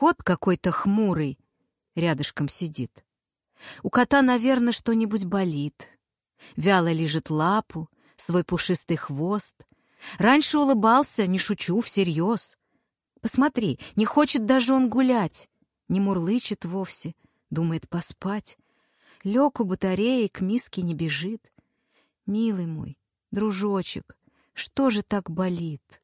кот какой-то хмурый рядышком сидит. У кота, наверное, что-нибудь болит. Вяло лежит лапу, свой пушистый хвост. Раньше улыбался, не шучу, всерьез. Посмотри, не хочет даже он гулять, не мурлычет вовсе, думает поспать. Лег у батареи, к миске не бежит. Милый мой, дружочек, что же так болит?